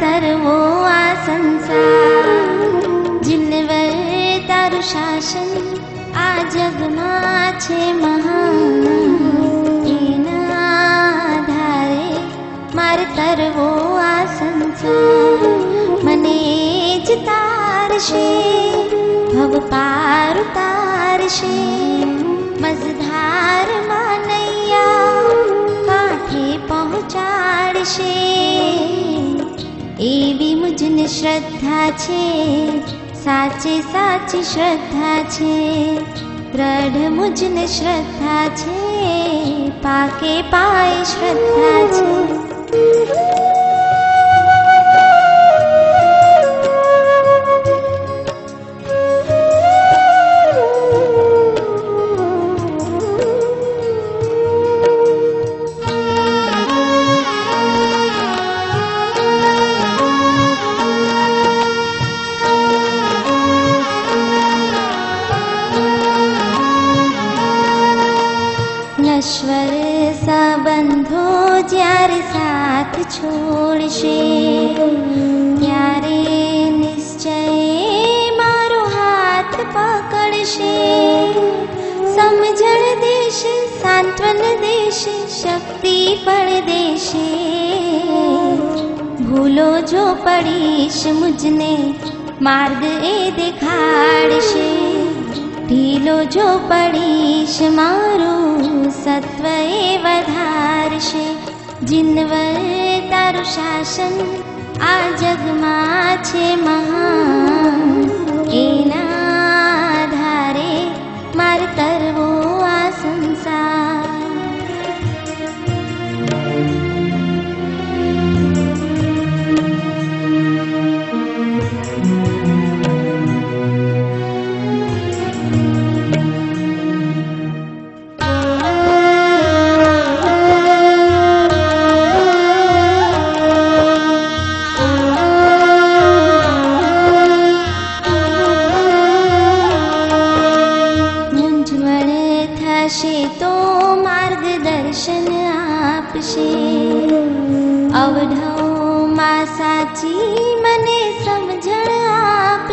सर्वो आसंसा जिनवर तारु शासन आ जगमा छे महा एना आधारे मार तर्वो आसंसा मने ज तारशे भव पारु तारशे। मजधा એવી મુજને શ્રદ્ધા છે સાચે સાચી શ્રદ્ધા છે દ્રઢ મુજને શ્રદ્ધા છે પાકે પાય શ્રદ્ધા છે નશ્વર સંબંધો જ્યારે સાથ છોડશે ત્યારે નિશ્ચય મારો હાથ પકડશે સમજણ દેશે સાંત્વન દેશે શક્તિ પણ દેશે ભૂલો જો પડીશ મુજને માર્ગ એ દેખાડશે ઢીલો જો પડીશ મારું सत्त्व एव धार्षे। जिन्वतारुशासन आ जगमा च महा केना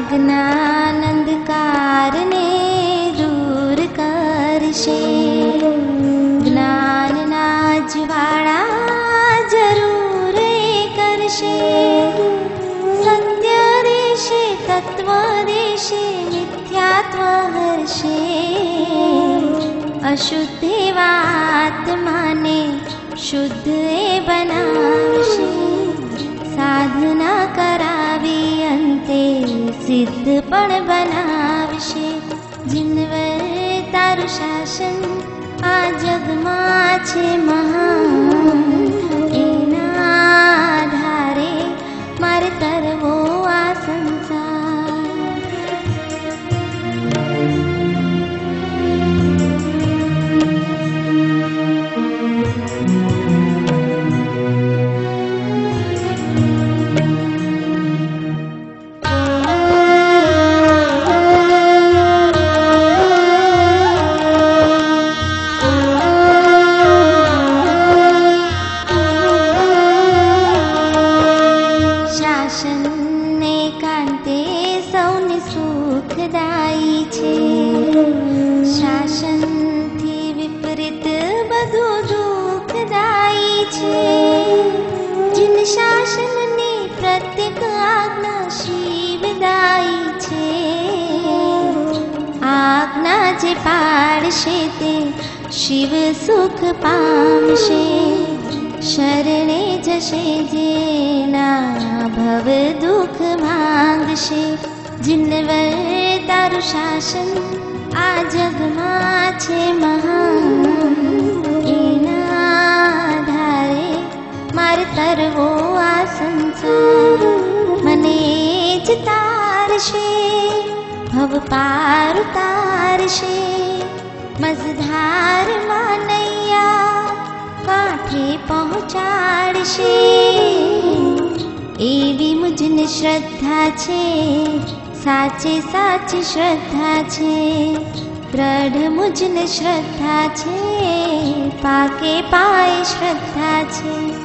ज्ञानकार सत्य देशे तत्त्व देशे विध्यात्मश अशुद्धेवात्माने शुद्धे बनाशे साधना સિદ્ધ પણ બનાવશે જીનવર તારું શાસન આ જગમાં शिव सुख पाशे शरणे जी जीना भव दुख मागशे। जिनवर तारु शासन आ धारे मार तर्वो आ संसार। मने च तार भव पार तारशे। મઝધાર માનૈયા કાંઠે પહોંચાડશે એવી મુજને શ્રદ્ધા છે સાચે સાચી શ્રદ્ધા છે દ્રઢ મુજને શ્રદ્ધા છે પાકે પાય શ્રદ્ધા છે